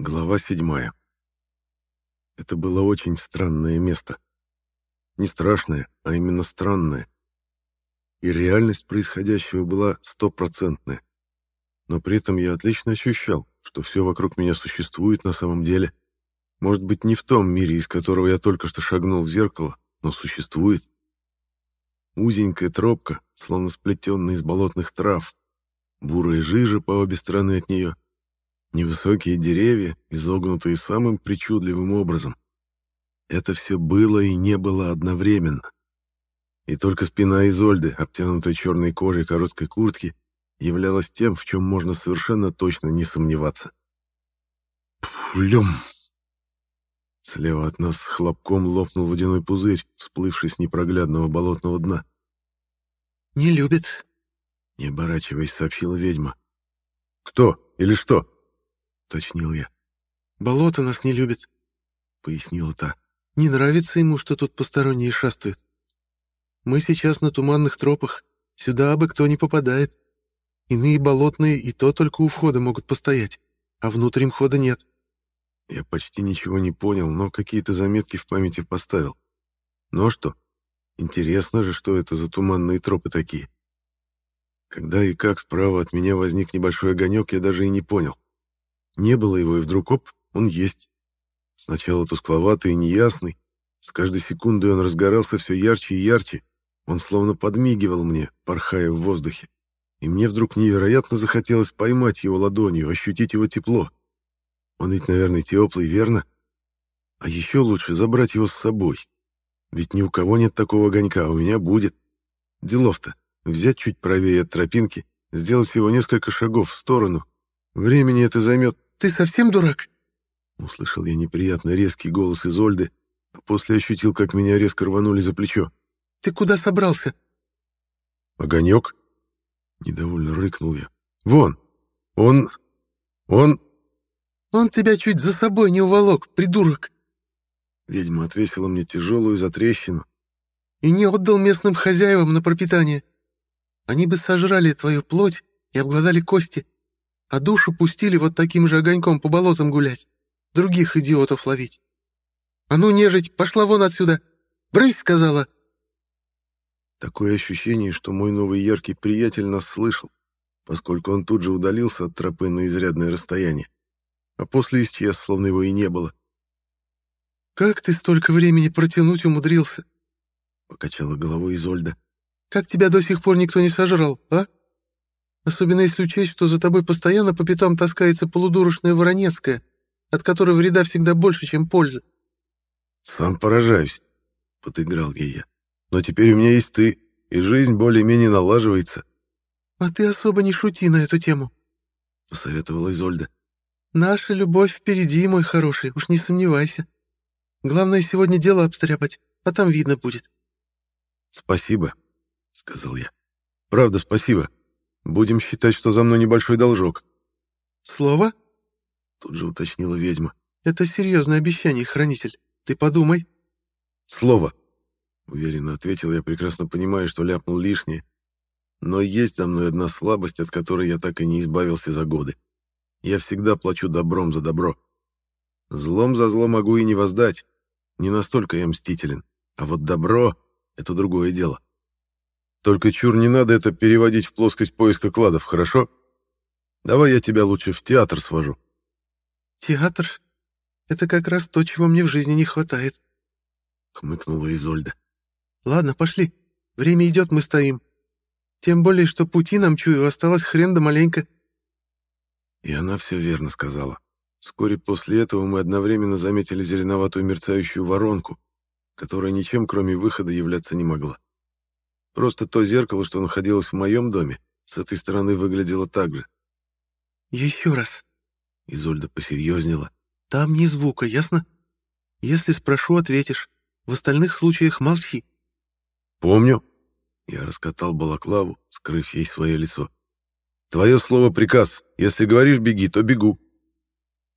Глава седьмая. Это было очень странное место. Не страшное, а именно странное. И реальность происходящего была стопроцентная. Но при этом я отлично ощущал, что все вокруг меня существует на самом деле. Может быть, не в том мире, из которого я только что шагнул в зеркало, но существует. Узенькая тропка, словно сплетенная из болотных трав, бурая жижа по обе стороны от нее — Невысокие деревья, изогнутые самым причудливым образом. Это все было и не было одновременно. И только спина Изольды, обтянутая черной кожей короткой куртки, являлась тем, в чем можно совершенно точно не сомневаться. Плюм! Слева от нас с хлопком лопнул водяной пузырь, всплывший с непроглядного болотного дна. «Не любит», — не оборачиваясь, сообщила ведьма. «Кто или что?» — уточнил я. «Болото нас не любит», — пояснила та. «Не нравится ему, что тут посторонние шастают. Мы сейчас на туманных тропах, сюда бы кто не попадает. Иные болотные и то только у входа могут постоять, а внутрь им хода нет». Я почти ничего не понял, но какие-то заметки в памяти поставил. Ну а что? Интересно же, что это за туманные тропы такие. Когда и как справа от меня возник небольшой огонек, я даже и не понял. Не было его, и вдруг, оп, он есть. Сначала тускловатый и неясный. С каждой секундой он разгорался все ярче и ярче. Он словно подмигивал мне, порхая в воздухе. И мне вдруг невероятно захотелось поймать его ладонью, ощутить его тепло. Он ведь, наверное, теплый, верно? А еще лучше забрать его с собой. Ведь ни у кого нет такого огонька, а у меня будет. Делов-то. Взять чуть правее от тропинки, сделать всего несколько шагов в сторону. Времени это займет ты совсем дурак?» Услышал я неприятно резкий голос Изольды, а после ощутил, как меня резко рванули за плечо. «Ты куда собрался?» «Огонек?» Недовольно рыкнул я. «Вон! Он... он...» «Он тебя чуть за собой не уволок, придурок!» Ведьма отвесила мне тяжелую затрещину. «И не отдал местным хозяевам на пропитание. Они бы сожрали твою плоть и обглодали кости а душу пустили вот таким же огоньком по болотам гулять, других идиотов ловить. А ну, нежить, пошла вон отсюда! Брысь, сказала!» Такое ощущение, что мой новый яркий приятель нас слышал, поскольку он тут же удалился от тропы на изрядное расстояние, а после исчез, словно его и не было. «Как ты столько времени протянуть умудрился?» — покачала головой Изольда. «Как тебя до сих пор никто не сожрал, а?» Особенно если учесть, что за тобой постоянно по пятам таскается полудурочная Воронецкая, от которой вреда всегда больше, чем пользы. «Сам поражаюсь», — подыграл ей я. «Но теперь у меня есть ты, и жизнь более-менее налаживается». «А ты особо не шути на эту тему», — посоветовала Изольда. «Наша любовь впереди, мой хороший, уж не сомневайся. Главное сегодня дело обстряпать, а там видно будет». «Спасибо», — сказал я. «Правда, спасибо. Будем считать, что за мной небольшой должок. Слово? Тут же уточнила ведьма. Это серьезное обещание, хранитель. Ты подумай. Слово. Уверенно ответил я, прекрасно понимая, что ляпнул лишнее. Но есть за мной одна слабость, от которой я так и не избавился за годы. Я всегда плачу добром за добро. Злом за зло могу и не воздать. Не настолько я мстителен. А вот добро — это другое дело. Только чур не надо это переводить в плоскость поиска кладов, хорошо? Давай я тебя лучше в театр свожу. Театр? Это как раз то, чего мне в жизни не хватает. Хмыкнула Изольда. Ладно, пошли. Время идет, мы стоим. Тем более, что пути нам, чую, осталось хрен да маленько. И она все верно сказала. Вскоре после этого мы одновременно заметили зеленоватую мерцающую воронку, которая ничем, кроме выхода, являться не могла. Просто то зеркало, что находилось в моем доме, с этой стороны выглядело так же. «Еще раз», — Изольда посерьезнела, — «там ни звука, ясно? Если спрошу, ответишь. В остальных случаях молчи». «Помню». Я раскатал балаклаву, скрыв ей свое лицо. «Твое слово — приказ. Если говоришь «беги», то бегу».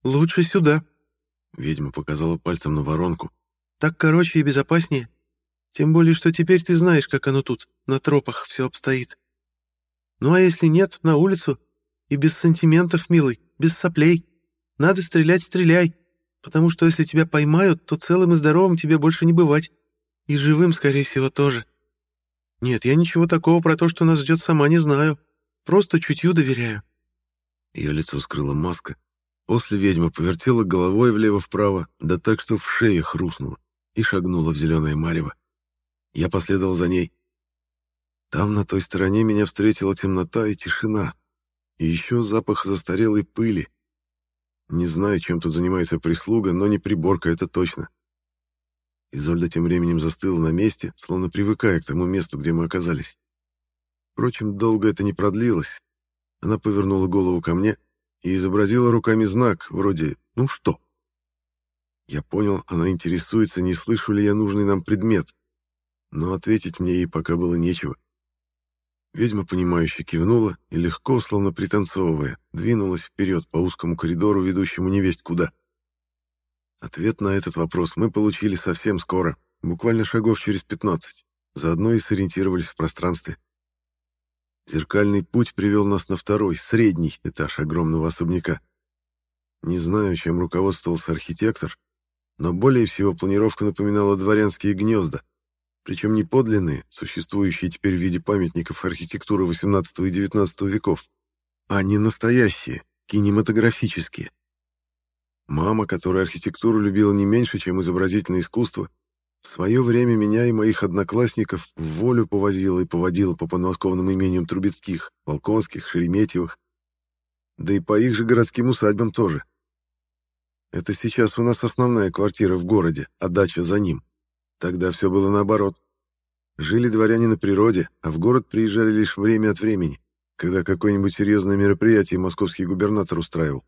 «Лучше сюда», — ведьма показала пальцем на воронку. «Так короче и безопаснее». Тем более, что теперь ты знаешь, как оно тут, на тропах, все обстоит. Ну а если нет, на улицу. И без сантиментов, милый, без соплей. Надо стрелять, стреляй, потому что если тебя поймают, то целым и здоровым тебе больше не бывать. И живым, скорее всего, тоже. Нет, я ничего такого про то, что нас ждет, сама не знаю. Просто чутью доверяю». Ее лицо скрыла маска. После ведьма повертела головой влево-вправо, да так, что в шее хрустнула, и шагнула в зеленое марево. Я последовал за ней. Там, на той стороне, меня встретила темнота и тишина. И еще запах застарелой пыли. Не знаю, чем тут занимается прислуга, но не приборка, это точно. Изольда тем временем застыла на месте, словно привыкая к тому месту, где мы оказались. Впрочем, долго это не продлилось. Она повернула голову ко мне и изобразила руками знак, вроде «ну что?». Я понял, она интересуется, не слышу ли я нужный нам предмет, но ответить мне ей пока было нечего. Ведьма, понимающе кивнула и легко, словно пританцовывая, двинулась вперед по узкому коридору, ведущему невесть куда. Ответ на этот вопрос мы получили совсем скоро, буквально шагов через 15, заодно и сориентировались в пространстве. Зеркальный путь привел нас на второй, средний этаж огромного особняка. Не знаю, чем руководствовался архитектор, но более всего планировка напоминала дворянские гнезда, причем не подлинные, существующие теперь в виде памятников архитектуры XVIII и XIX веков, а не настоящие, кинематографические. Мама, которая архитектуру любила не меньше, чем изобразительное искусство, в свое время меня и моих одноклассников в волю повозила и поводила по подмосковным имениям Трубецких, Волконских, Шереметьевых, да и по их же городским усадьбам тоже. Это сейчас у нас основная квартира в городе, а дача за ним. Тогда все было наоборот. Жили дворяне на природе, а в город приезжали лишь время от времени, когда какое-нибудь серьезное мероприятие московский губернатор устраивал.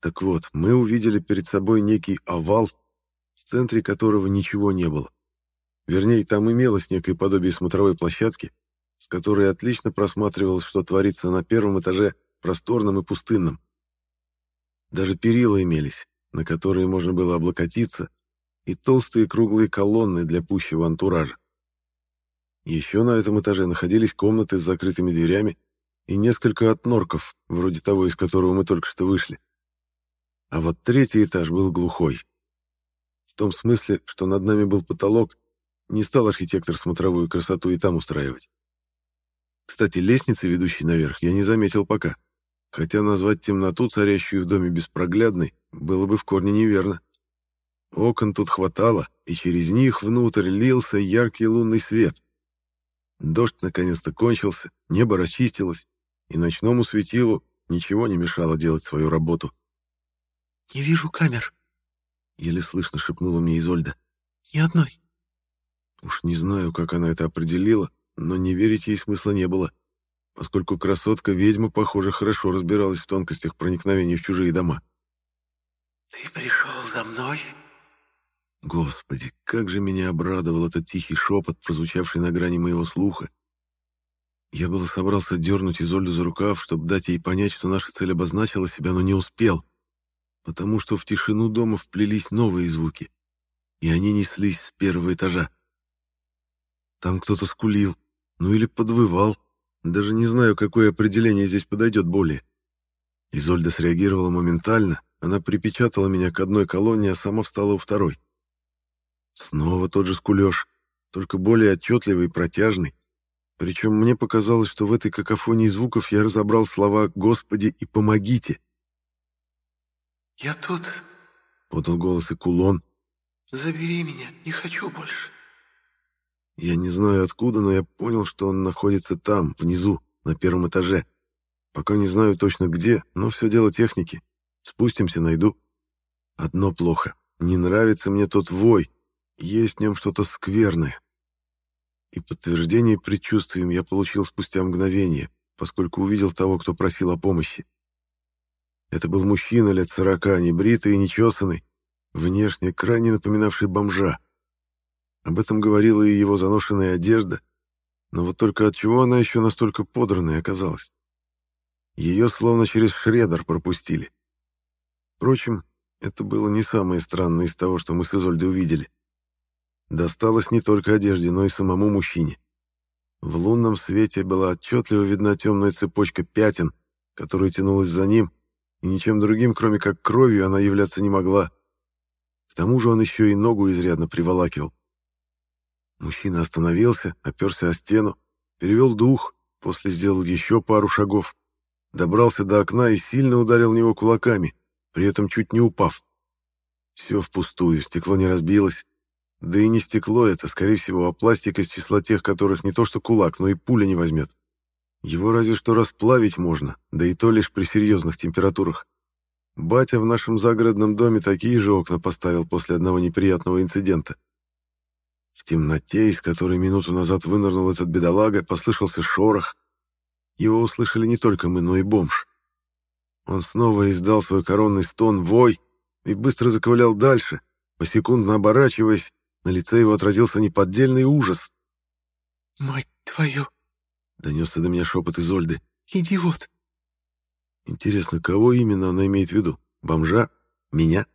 Так вот, мы увидели перед собой некий овал, в центре которого ничего не было. Вернее, там имелось некое подобие смотровой площадки, с которой отлично просматривалось, что творится на первом этаже, просторном и пустынном. Даже перила имелись, на которые можно было облокотиться, и толстые круглые колонны для пущего антуража. Еще на этом этаже находились комнаты с закрытыми дверями и несколько отнорков, вроде того, из которого мы только что вышли. А вот третий этаж был глухой. В том смысле, что над нами был потолок, не стал архитектор смотровую красоту и там устраивать. Кстати, лестницы, ведущей наверх, я не заметил пока, хотя назвать темноту, царящую в доме беспроглядной, было бы в корне неверно. Окон тут хватало, и через них внутрь лился яркий лунный свет. Дождь наконец-то кончился, небо расчистилось, и ночному светилу ничего не мешало делать свою работу. «Не вижу камер», — еле слышно шепнула мне Изольда. «Ни одной». Уж не знаю, как она это определила, но не верить ей смысла не было, поскольку красотка-ведьма, похоже, хорошо разбиралась в тонкостях проникновения в чужие дома. «Ты пришел за мной?» Господи, как же меня обрадовал этот тихий шепот, прозвучавший на грани моего слуха. Я было собрался дернуть Изольду за рукав, чтобы дать ей понять, что наша цель обозначила себя, но не успел, потому что в тишину дома вплелись новые звуки, и они неслись с первого этажа. Там кто-то скулил, ну или подвывал, даже не знаю, какое определение здесь подойдет более. Изольда среагировала моментально, она припечатала меня к одной колонне, а сама встала у второй. Снова тот же скулёж, только более отчетливый и протяжный. Причем мне показалось, что в этой какофонии звуков я разобрал слова «Господи» и «Помогите». «Я тут», — подал голос и кулон. «Забери меня, не хочу больше». Я не знаю откуда, но я понял, что он находится там, внизу, на первом этаже. Пока не знаю точно где, но все дело техники. Спустимся, найду. Одно плохо. Не нравится мне тот вой, есть в нем что-то скверное. И подтверждение предчувствием я получил спустя мгновение, поскольку увидел того, кто просил о помощи. Это был мужчина лет сорока, небритый и нечесанный, внешне крайне напоминавший бомжа. Об этом говорила и его заношенная одежда, но вот только от чего она еще настолько подранной оказалась? Ее словно через шредер пропустили. Впрочем, это было не самое странное из того, что мы с Изольдой увидели. Досталось не только одежде, но и самому мужчине. В лунном свете была отчетливо видна темная цепочка пятен, которая тянулась за ним, и ничем другим, кроме как кровью, она являться не могла. К тому же он еще и ногу изрядно приволакивал. Мужчина остановился, оперся о стену, перевел дух, после сделал еще пару шагов, добрался до окна и сильно ударил него кулаками, при этом чуть не упав. Все впустую, стекло не разбилось. Да и не стекло это, скорее всего, а пластик из числа тех, которых не то что кулак, но и пуля не возьмет. Его разве что расплавить можно, да и то лишь при серьезных температурах. Батя в нашем загородном доме такие же окна поставил после одного неприятного инцидента. В темноте, из которой минуту назад вынырнул этот бедолага, послышался шорох. Его услышали не только мы, но и бомж. Он снова издал свой коронный стон «Вой!» и быстро заковылял дальше, посекундно оборачиваясь, на лице его отразился неподдельный ужас. «Мать твою!» — донесся до меня шепот Изольды. «Идиот!» Интересно, кого именно она имеет в виду? Бомжа? Меня?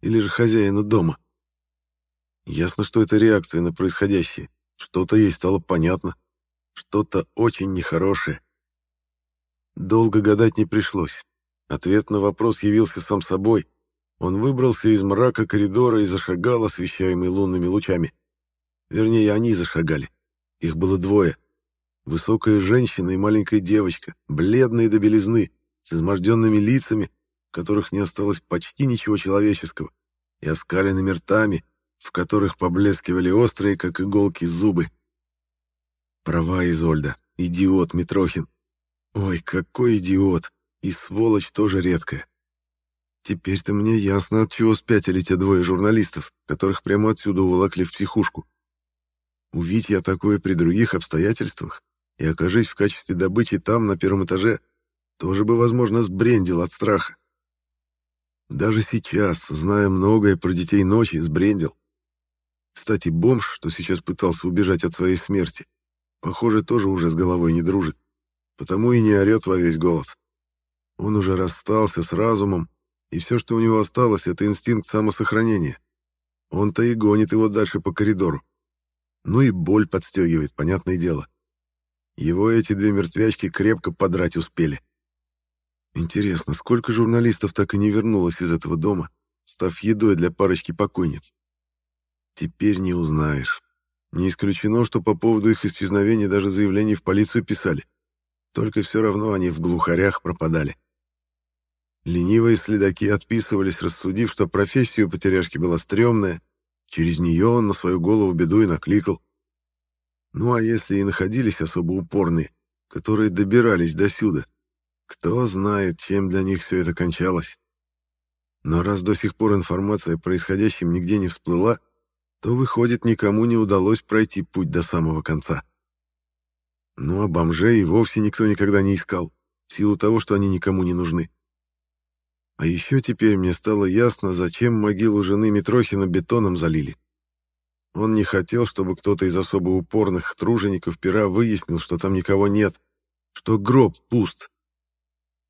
Или же хозяина дома? Ясно, что это реакция на происходящее. Что-то ей стало понятно. Что-то очень нехорошее. Долго гадать не пришлось. Ответ на вопрос явился сам собой. Он выбрался из мрака коридора и зашагал, освещаемый лунными лучами. Вернее, они зашагали. Их было двое. Высокая женщина и маленькая девочка, бледные до белизны, с изможденными лицами, в которых не осталось почти ничего человеческого, и оскаленными ртами, в которых поблескивали острые, как иголки, зубы. Права Изольда. Идиот Митрохин. Ой, какой идиот. И сволочь тоже редкая. Теперь-то мне ясно, от чего спятили те двое журналистов, которых прямо отсюда уволокли в психушку. Увидь я такое при других обстоятельствах и окажись в качестве добычи там, на первом этаже, тоже бы, возможно, сбрендил от страха. Даже сейчас, зная многое про детей ночи, сбрендил. Кстати, бомж, что сейчас пытался убежать от своей смерти, похоже, тоже уже с головой не дружит, потому и не орет во весь голос. Он уже расстался с разумом, и все, что у него осталось, это инстинкт самосохранения. Он-то и гонит его дальше по коридору. Ну и боль подстегивает, понятное дело. Его эти две мертвячки крепко подрать успели. Интересно, сколько журналистов так и не вернулось из этого дома, став едой для парочки покойниц? Теперь не узнаешь. Не исключено, что по поводу их исчезновения даже заявлений в полицию писали. Только все равно они в глухарях пропадали. Ленивые следаки отписывались, рассудив, что профессия у потеряшки была стрёмная, через нее он на свою голову беду и накликал. Ну а если и находились особо упорные, которые добирались до сюда, кто знает, чем для них все это кончалось. Но раз до сих пор информация о происходящем нигде не всплыла, то, выходит, никому не удалось пройти путь до самого конца. Ну, а бомжей вовсе никто никогда не искал, в силу того, что они никому не нужны. А еще теперь мне стало ясно, зачем могилу жены Митрохина бетоном залили. Он не хотел, чтобы кто-то из особо упорных тружеников пера выяснил, что там никого нет, что гроб пуст.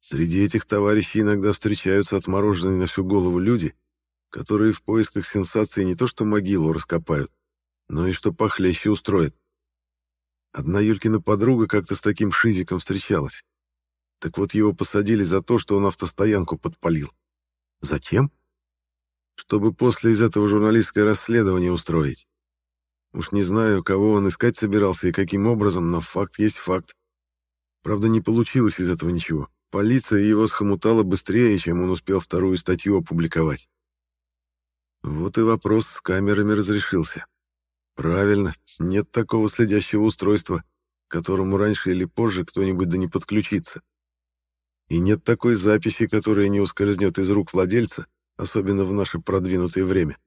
Среди этих товарищей иногда встречаются отмороженные на всю голову люди, которые в поисках сенсации не то что могилу раскопают, но и что похлеще устроят. Одна Юлькина подруга как-то с таким шизиком встречалась. Так вот его посадили за то, что он автостоянку подпалил. Зачем? Чтобы после из этого журналистское расследование устроить. Уж не знаю, кого он искать собирался и каким образом, но факт есть факт. Правда, не получилось из этого ничего. Полиция его схомутала быстрее, чем он успел вторую статью опубликовать. Вот и вопрос с камерами разрешился. Правильно, нет такого следящего устройства, которому раньше или позже кто-нибудь да не подключится. И нет такой записи, которая не ускользнет из рук владельца, особенно в наше продвинутое время.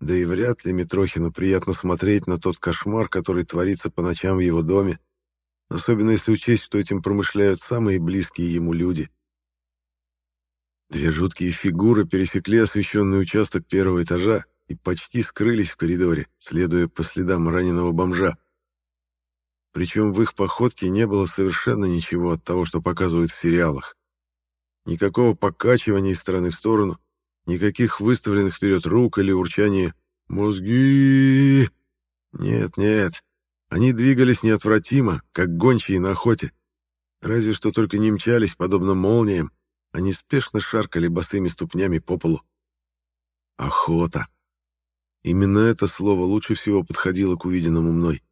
Да и вряд ли Митрохину приятно смотреть на тот кошмар, который творится по ночам в его доме, особенно если учесть, что этим промышляют самые близкие ему люди. Две жуткие фигуры пересекли освещенный участок первого этажа и почти скрылись в коридоре, следуя по следам раненого бомжа. Причем в их походке не было совершенно ничего от того, что показывают в сериалах. Никакого покачивания из стороны в сторону, никаких выставленных вперед рук или урчания «Мозги!». Нет, нет, они двигались неотвратимо, как гончие на охоте, разве что только не мчались, подобно молниям, Они спешно шаркали босыми ступнями по полу. Охота. Именно это слово лучше всего подходило к увиденному мной.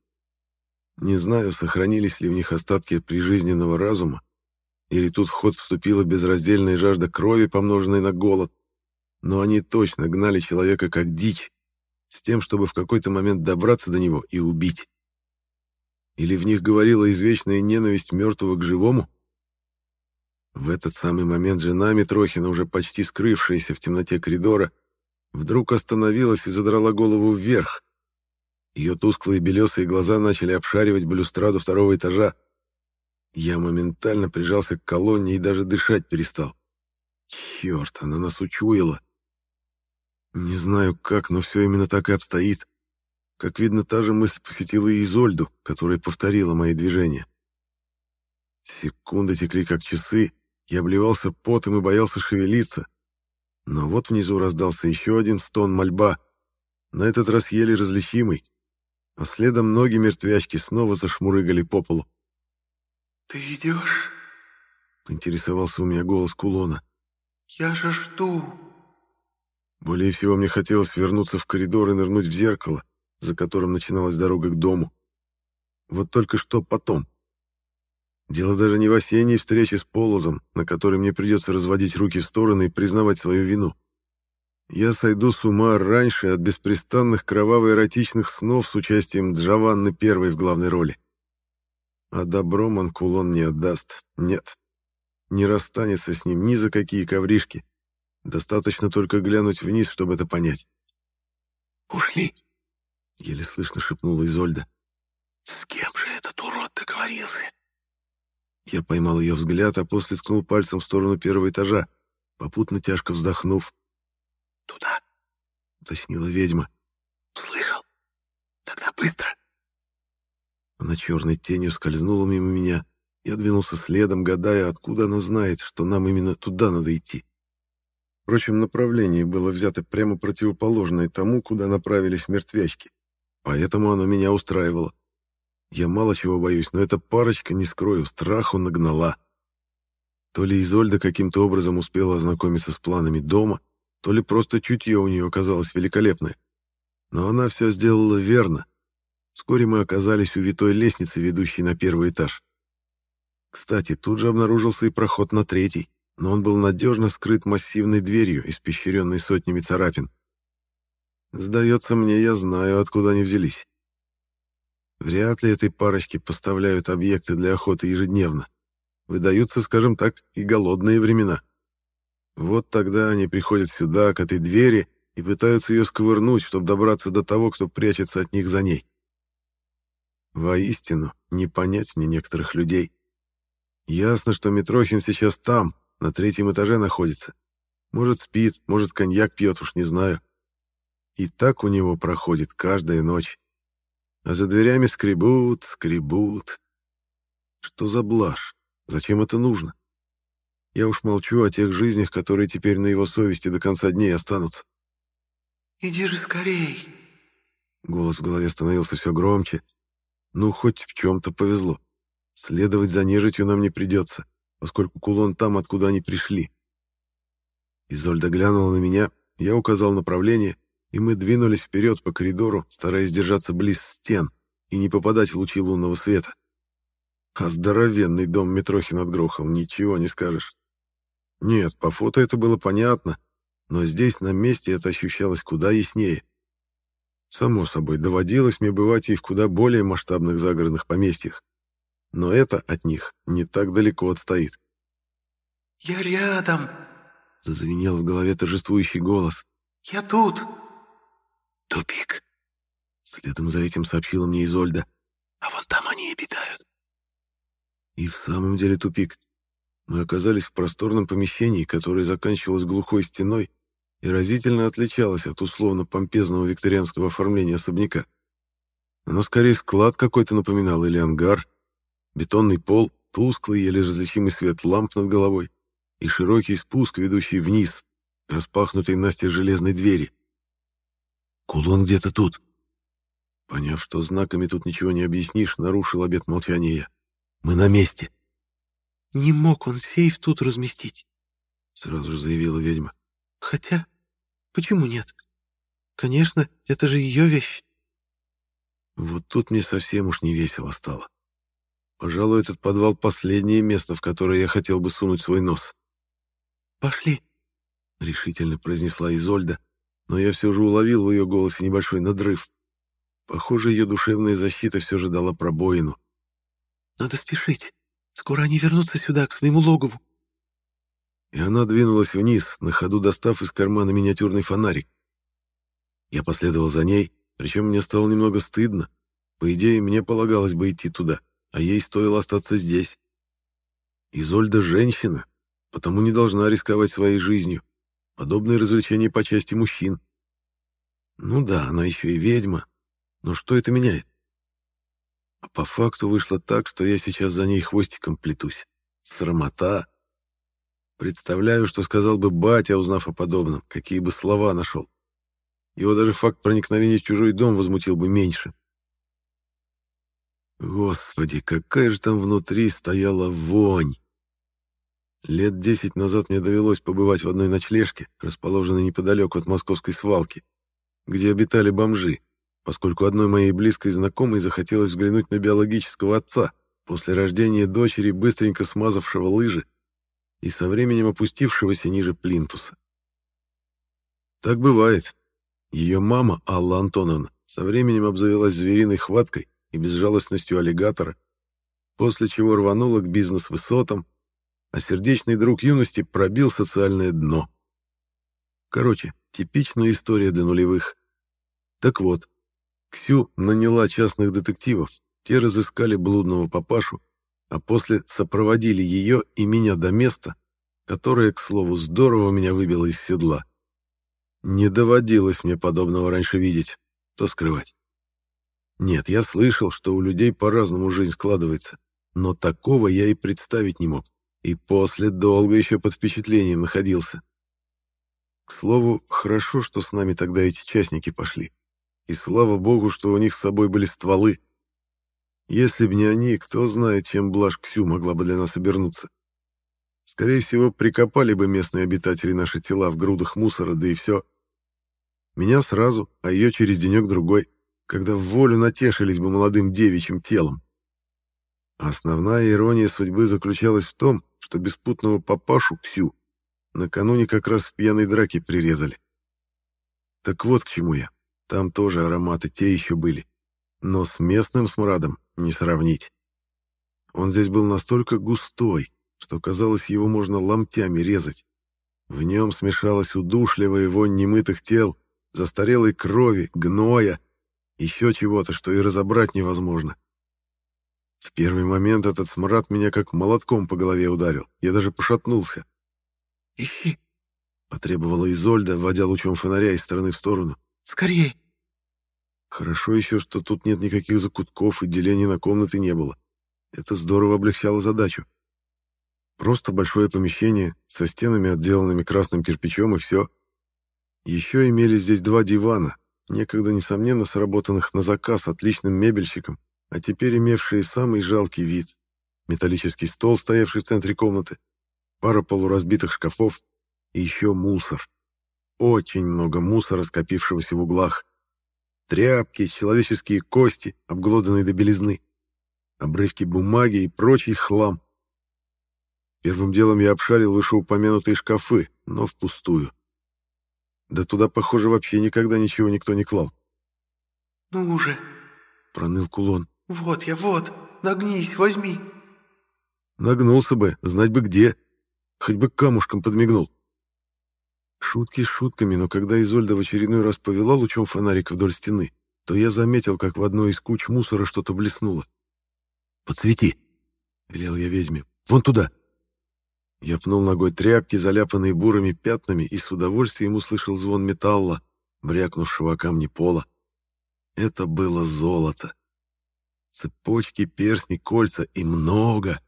Не знаю, сохранились ли в них остатки прижизненного разума, или тут в ход вступила безраздельная жажда крови, помноженная на голод, но они точно гнали человека как дичь, с тем, чтобы в какой-то момент добраться до него и убить. Или в них говорила извечная ненависть мертвого к живому? В этот самый момент жена Митрохина, уже почти скрывшаяся в темноте коридора, вдруг остановилась и задрала голову вверх. Ее тусклые белесые глаза начали обшаривать балюстраду второго этажа. Я моментально прижался к колонне и даже дышать перестал. Черт, она нас учуяла. Не знаю как, но все именно так и обстоит. Как видно, та же мысль посетила и Изольду, которая повторила мои движения. Секунды текли как часы, я обливался потом и боялся шевелиться. Но вот внизу раздался еще один стон мольба, на этот раз еле различимый, а следом ноги мертвячки снова зашмурыгали по полу. «Ты идешь?» — поинтересовался у меня голос кулона. «Я же жду». Более всего мне хотелось вернуться в коридор и нырнуть в зеркало, за которым начиналась дорога к дому. Вот только что потом. Дело даже не в осенней встрече с Полозом, на которой мне придется разводить руки в стороны и признавать свою вину. Я сойду с ума раньше от беспрестанных кроваво-эротичных снов с участием Джованны Первой в главной роли. А добром он кулон не отдаст. Нет. Не расстанется с ним ни за какие ковришки. Достаточно только глянуть вниз, чтобы это понять. «Ушли!» — еле слышно шепнула Изольда. «С кем же этот урод договорился?» Я поймал ее взгляд, а после ткнул пальцем в сторону первого этажа, попутно тяжко вздохнув. «Туда?» — уточнила ведьма. «Слышал? Тогда быстро!» Она черной тенью скользнула мимо меня. Я двинулся следом, гадая, откуда она знает, что нам именно туда надо идти. Впрочем, направление было взято прямо противоположное тому, куда направились мертвячки. Поэтому оно меня устраивало. Я мало чего боюсь, но эта парочка, не скрою, страху нагнала. То ли Изольда каким-то образом успела ознакомиться с планами дома, то ли просто чутье у нее оказалось великолепное. Но она все сделала верно, Вскоре мы оказались у витой лестницы, ведущей на первый этаж. Кстати, тут же обнаружился и проход на третий, но он был надежно скрыт массивной дверью, испещренной сотнями царапин. Сдается мне, я знаю, откуда они взялись. Вряд ли этой парочке поставляют объекты для охоты ежедневно. Выдаются, скажем так, и голодные времена. Вот тогда они приходят сюда, к этой двери, и пытаются ее сковырнуть, чтобы добраться до того, кто прячется от них за ней. Воистину, не понять мне некоторых людей. Ясно, что Митрохин сейчас там, на третьем этаже находится. Может, спит, может, коньяк пьет, уж не знаю. И так у него проходит каждая ночь. А за дверями скребут, скребут. Что за блажь? Зачем это нужно? Я уж молчу о тех жизнях, которые теперь на его совести до конца дней останутся. «Иди же скорей!» Голос в голове становился все громче, ну, хоть в чем-то повезло. Следовать за нежитью нам не придется, поскольку кулон там, откуда они пришли. Изольда глянула на меня, я указал направление, и мы двинулись вперед по коридору, стараясь держаться близ стен и не попадать в лучи лунного света. А здоровенный дом Митрохин отгрохал, ничего не скажешь. Нет, по фото это было понятно, но здесь, на месте, это ощущалось куда яснее. Само собой, доводилось мне бывать и в куда более масштабных загородных поместьях. Но это от них не так далеко отстоит. «Я рядом!» — зазвенел в голове торжествующий голос. «Я тут!» «Тупик!» — следом за этим сообщила мне Изольда. «А вон там они и обитают!» И в самом деле тупик. Мы оказались в просторном помещении, которое заканчивалось глухой стеной, и разительно отличалась от условно-помпезного викторианского оформления особняка. Оно скорее склад какой-то напоминал или ангар, бетонный пол, тусклый, еле различимый свет ламп над головой и широкий спуск, ведущий вниз, распахнутый настежь железной двери. «Кулон где-то тут!» Поняв, что знаками тут ничего не объяснишь, нарушил обет молчания я. «Мы на месте!» «Не мог он сейф тут разместить!» — сразу же заявила ведьма. «Хотя, почему нет? Конечно, это же ее вещь». Вот тут мне совсем уж не весело стало. Пожалуй, этот подвал — последнее место, в которое я хотел бы сунуть свой нос. «Пошли», — решительно произнесла Изольда, но я все же уловил в ее голосе небольшой надрыв. Похоже, ее душевная защита все же дала пробоину. «Надо спешить. Скоро они вернутся сюда, к своему логову». И она двинулась вниз, на ходу достав из кармана миниатюрный фонарик. Я последовал за ней, причем мне стало немного стыдно. По идее, мне полагалось бы идти туда а ей стоило остаться здесь. Изольда женщина, потому не должна рисковать своей жизнью. Подобные развлечения по части мужчин. Ну да, она еще и ведьма, но что это меняет? А по факту вышло так, что я сейчас за ней хвостиком плетусь. Срамота. Представляю, что сказал бы батя, узнав о подобном, какие бы слова нашел. Его даже факт проникновения в чужой дом возмутил бы меньше. Господи, какая же там внутри стояла вонь! Лет десять назад мне довелось побывать в одной ночлежке, расположенной неподалеку от московской свалки, где обитали бомжи, поскольку одной моей близкой знакомой захотелось взглянуть на биологического отца, после рождения дочери, быстренько смазавшего лыжи и со временем опустившегося ниже плинтуса. Так бывает. Ее мама, Алла Антоновна, со временем обзавелась звериной хваткой и безжалостностью аллигатора, после чего рвануло к бизнес-высотам, а сердечный друг юности пробил социальное дно. Короче, типичная история до нулевых. Так вот, Ксю наняла частных детективов, те разыскали блудного папашу, а после сопроводили ее и меня до места, которое, к слову, здорово меня выбило из седла. Не доводилось мне подобного раньше видеть, то скрывать. Нет, я слышал, что у людей по-разному жизнь складывается, но такого я и представить не мог, и после долго еще под впечатлением находился. К слову, хорошо, что с нами тогда эти частники пошли. И слава богу, что у них с собой были стволы. Если б не они, кто знает, чем блажь Ксю могла бы для нас обернуться. Скорее всего, прикопали бы местные обитатели наши тела в грудах мусора, да и все. Меня сразу, а ее через денек-другой когда в волю натешились бы молодым девичьим телом. Основная ирония судьбы заключалась в том, что беспутного папашу Ксю накануне как раз в пьяной драке прирезали. Так вот к чему я. Там тоже ароматы те еще были. Но с местным смрадом не сравнить. Он здесь был настолько густой, что казалось, его можно ломтями резать. В нем смешалась удушливая вонь немытых тел, застарелой крови, гноя еще чего-то, что и разобрать невозможно. В первый момент этот смрад меня как молотком по голове ударил. Я даже пошатнулся. «Ищи!» — потребовала Изольда, вводя лучом фонаря из стороны в сторону. «Скорей!» Хорошо еще, что тут нет никаких закутков и делений на комнаты не было. Это здорово облегчало задачу. Просто большое помещение со стенами, отделанными красным кирпичом, и все. Еще имелись здесь два дивана, некогда, несомненно, сработанных на заказ отличным мебельщиком, а теперь имевшие самый жалкий вид. Металлический стол, стоявший в центре комнаты, пара полуразбитых шкафов и еще мусор. Очень много мусора, скопившегося в углах. Тряпки, человеческие кости, обглоданные до белизны, обрывки бумаги и прочий хлам. Первым делом я обшарил вышеупомянутые шкафы, но впустую. Да туда, похоже, вообще никогда ничего никто не клал. «Ну уже!» — проныл кулон. «Вот я, вот! Нагнись, возьми!» Нагнулся бы, знать бы где. Хоть бы камушком подмигнул. Шутки шутками, но когда Изольда в очередной раз повела лучом фонарик вдоль стены, то я заметил, как в одной из куч мусора что-то блеснуло. «Подсвети!» — велел я ведьме. «Вон туда!» Я пнул ногой тряпки, заляпанные бурыми пятнами, и с удовольствием услышал звон металла, брякнувшего о камни пола. Это было золото. Цепочки, перстни, кольца и много.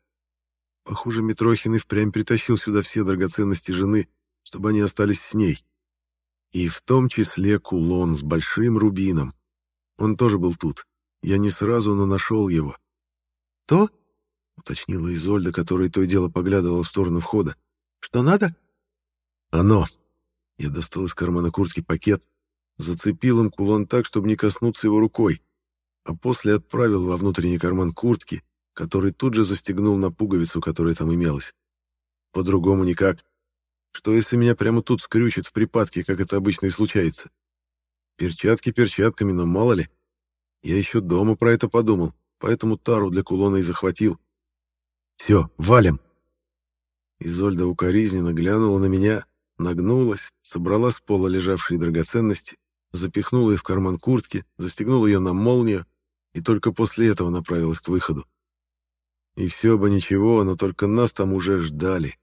Похоже, Митрохин и впрямь притащил сюда все драгоценности жены, чтобы они остались с ней. И в том числе кулон с большим рубином. Он тоже был тут. Я не сразу, но нашел его. «То?» — уточнила Изольда, которая то и дело поглядывала в сторону входа. «Что надо?» Оно. Я достал из кармана куртки пакет, зацепил им кулон так, чтобы не коснуться его рукой, а после отправил во внутренний карман куртки, который тут же застегнул на пуговицу, которая там имелась. По-другому никак. Что если меня прямо тут скрючит в припадке, как это обычно и случается? Перчатки перчатками, но мало ли. Я еще дома про это подумал, поэтому тару для кулона и захватил. «Все, валим!» Изольда укоризненно глянула на меня, нагнулась, собрала с пола лежавшие драгоценности, запихнула их в карман куртки, застегнула ее на молнию и только после этого направилась к выходу. И все бы ничего, но только нас там уже ждали.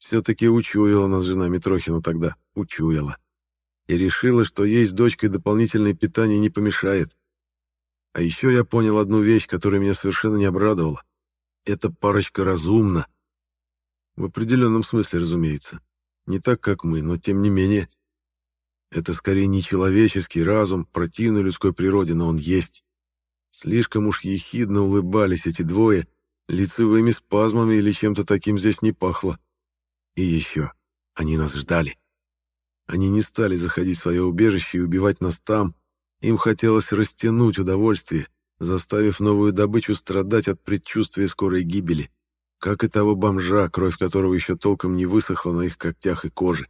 Все-таки учуяла нас жена Митрохина тогда, учуяла. И решила, что есть дочкой дополнительное питание не помешает. А еще я понял одну вещь, которая меня совершенно не обрадовала. Эта парочка разумна. В определенном смысле, разумеется. Не так, как мы, но тем не менее. Это скорее не человеческий разум, противный людской природе, но он есть. Слишком уж ехидно улыбались эти двое, лицевыми спазмами или чем-то таким здесь не пахло. И еще, они нас ждали. Они не стали заходить в свое убежище и убивать нас там. Им хотелось растянуть удовольствие, заставив новую добычу страдать от предчувствия скорой гибели, как и того бомжа, кровь которого еще толком не высохла на их когтях и коже.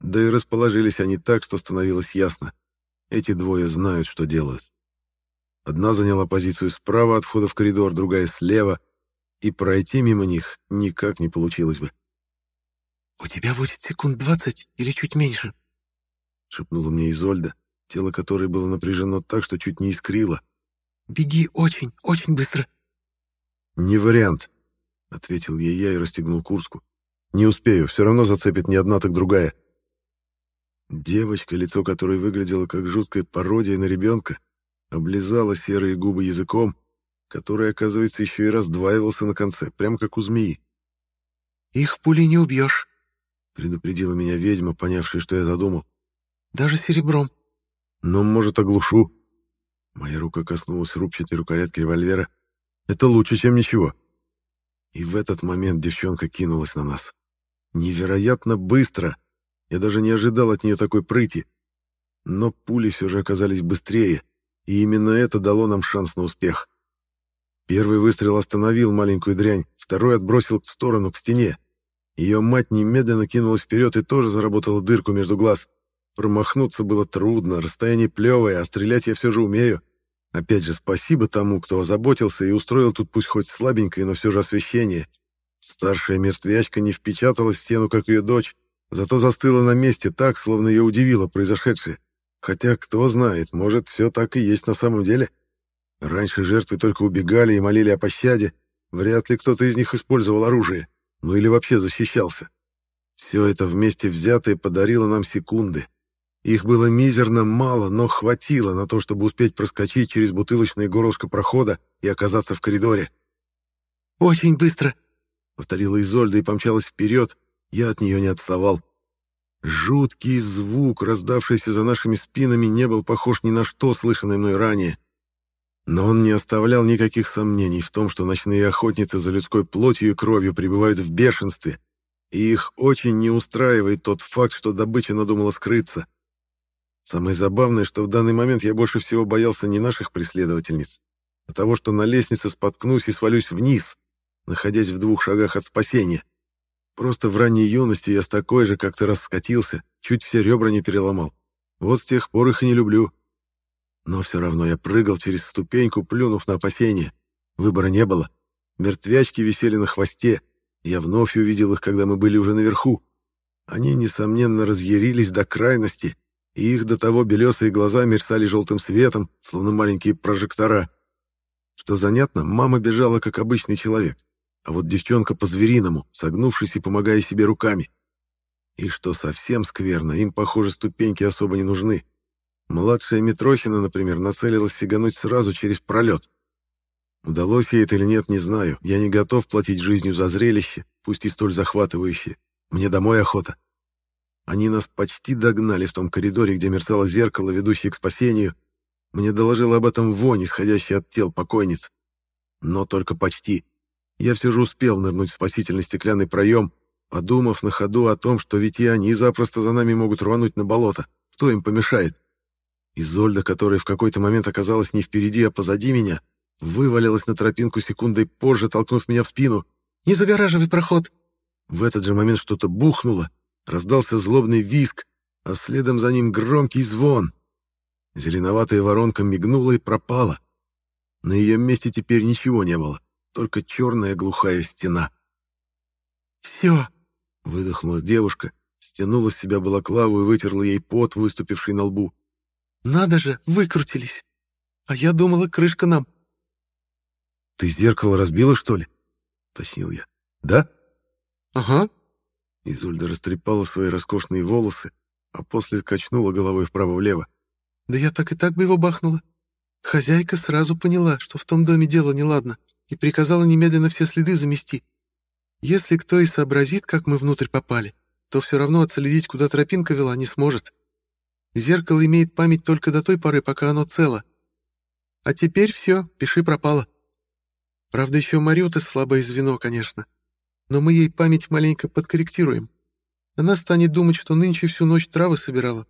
Да и расположились они так, что становилось ясно. Эти двое знают, что делают. Одна заняла позицию справа от входа в коридор, другая слева, и пройти мимо них никак не получилось бы. «У тебя будет секунд двадцать или чуть меньше», — шепнула мне Изольда, тело которой было напряжено так, что чуть не искрило. «Беги очень, очень быстро». «Не вариант», — ответил ей я и расстегнул куртку. «Не успею, все равно зацепит не одна, так другая». Девочка, лицо которой выглядело как жуткая пародия на ребенка, облизала серые губы языком, который, оказывается, еще и раздваивался на конце, прямо как у змеи. «Их пулей не убьешь», предупредила меня ведьма, понявшая, что я задумал. «Даже серебром». «Но, может, оглушу». Моя рука коснулась рубчатой рукоятки револьвера. «Это лучше, чем ничего». И в этот момент девчонка кинулась на нас. Невероятно быстро. Я даже не ожидал от нее такой прыти. Но пули все же оказались быстрее, и именно это дало нам шанс на успех. Первый выстрел остановил маленькую дрянь, второй отбросил в сторону, к стене. Ее мать немедленно кинулась вперед и тоже заработала дырку между глаз. Промахнуться было трудно, расстояние плевое, а стрелять я все же умею. Опять же, спасибо тому, кто озаботился и устроил тут пусть хоть слабенькое, но все же освещение. Старшая мертвячка не впечаталась в стену, как ее дочь, зато застыла на месте так, словно ее удивило произошедшее. Хотя, кто знает, может, все так и есть на самом деле. Раньше жертвы только убегали и молили о пощаде, вряд ли кто-то из них использовал оружие ну или вообще защищался. Все это вместе взятое подарило нам секунды. Их было мизерно мало, но хватило на то, чтобы успеть проскочить через бутылочное горлышко прохода и оказаться в коридоре. «Очень быстро!» — повторила Изольда и помчалась вперед. Я от нее не отставал. Жуткий звук, раздавшийся за нашими спинами, не был похож ни на что, слышанное мной ранее. Но он не оставлял никаких сомнений в том, что ночные охотницы за людской плотью и кровью пребывают в бешенстве, и их очень не устраивает тот факт, что добыча надумала скрыться. Самое забавное, что в данный момент я больше всего боялся не наших преследовательниц, а того, что на лестнице споткнусь и свалюсь вниз, находясь в двух шагах от спасения. Просто в ранней юности я с такой же как-то раскатился, чуть все ребра не переломал. Вот с тех пор их и не люблю. Но все равно я прыгал через ступеньку, плюнув на опасение. Выбора не было. Мертвячки висели на хвосте. Я вновь увидел их, когда мы были уже наверху. Они, несомненно, разъярились до крайности, и их до того белесые глаза мерцали желтым светом, словно маленькие прожектора. Что занятно, мама бежала, как обычный человек, а вот девчонка по-звериному, согнувшись и помогая себе руками. И что совсем скверно, им, похоже, ступеньки особо не нужны. Младшая Митрохина, например, нацелилась сигануть сразу через пролет. Удалось ей это или нет, не знаю. Я не готов платить жизнью за зрелище, пусть и столь захватывающее. Мне домой охота. Они нас почти догнали в том коридоре, где мерцало зеркало, ведущее к спасению. Мне доложила об этом вонь, исходящая от тел покойниц. Но только почти. Я все же успел нырнуть в спасительный стеклянный проем, подумав на ходу о том, что ведь и они запросто за нами могут рвануть на болото. Кто им помешает? Изольда, которая в какой-то момент оказалась не впереди, а позади меня, вывалилась на тропинку секундой позже, толкнув меня в спину. «Не загораживай проход!» В этот же момент что-то бухнуло, раздался злобный визг, а следом за ним громкий звон. Зеленоватая воронка мигнула и пропала. На ее месте теперь ничего не было, только черная глухая стена. «Все!» — выдохнула девушка, стянула с себя балаклаву и вытерла ей пот, выступивший на лбу. «Надо же, выкрутились! А я думала, крышка нам!» «Ты зеркало разбила, что ли?» — точнил я. «Да?» «Ага». Изольда растрепала свои роскошные волосы, а после качнула головой вправо-влево. «Да я так и так бы его бахнула. Хозяйка сразу поняла, что в том доме дело неладно, и приказала немедленно все следы замести. Если кто и сообразит, как мы внутрь попали, то все равно отследить, куда тропинка вела, не сможет. Зеркало имеет память только до той поры, пока оно цело. А теперь все, пиши пропало. Правда, еще Марюта слабое звено, конечно. Но мы ей память маленько подкорректируем. Она станет думать, что нынче всю ночь травы собирала.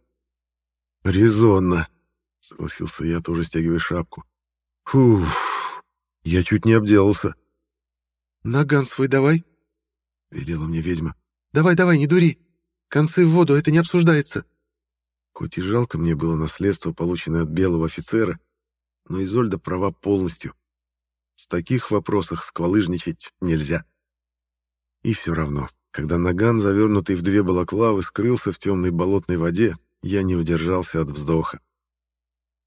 «Резонно», — согласился я, тоже стягивая шапку. «Фух, я чуть не обделался». «Наган свой давай», — велела мне ведьма. «Давай-давай, не дури. Концы в воду, это не обсуждается». Хоть и жалко мне было наследство, полученное от белого офицера, но Изольда права полностью. В таких вопросах сквалыжничать нельзя. И все равно, когда наган, завернутый в две балаклавы, скрылся в темной болотной воде, я не удержался от вздоха.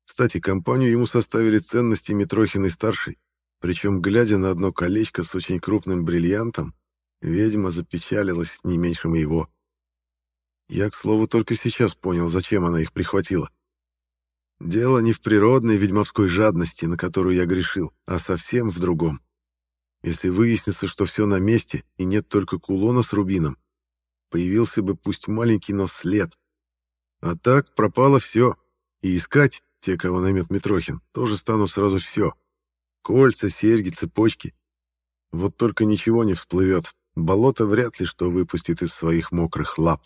Кстати, компанию ему составили ценности Митрохиной-старшей, причем, глядя на одно колечко с очень крупным бриллиантом, ведьма запечалилась не меньше моего. Я, к слову, только сейчас понял, зачем она их прихватила. Дело не в природной ведьмовской жадности, на которую я грешил, а совсем в другом. Если выяснится, что все на месте и нет только кулона с рубином, появился бы пусть маленький, но след. А так пропало все, и искать те, кого наймет Митрохин, тоже станут сразу все. Кольца, серьги, цепочки. Вот только ничего не всплывет. Болото вряд ли что выпустит из своих мокрых лап.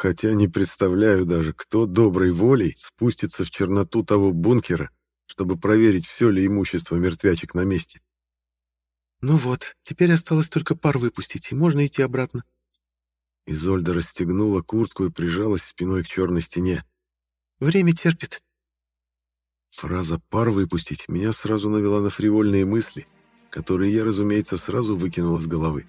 Хотя не представляю даже, кто доброй волей спустится в черноту того бункера, чтобы проверить, все ли имущество мертвячек на месте. «Ну вот, теперь осталось только пар выпустить, и можно идти обратно». Изольда расстегнула куртку и прижалась спиной к черной стене. «Время терпит». Фраза «пар выпустить» меня сразу навела на фривольные мысли, которые я, разумеется, сразу выкинул из головы.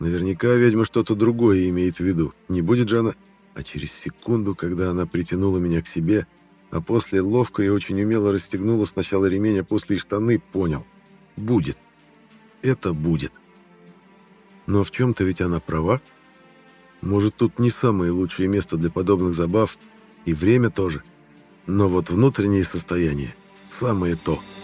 Наверняка ведьма что-то другое имеет в виду. Не будет же она... А через секунду, когда она притянула меня к себе, а после ловко и очень умело расстегнула сначала ремень, а после и штаны, понял. Будет. Это будет. Но в чем-то ведь она права. Может, тут не самое лучшее место для подобных забав, и время тоже. Но вот внутреннее состояние — самое то —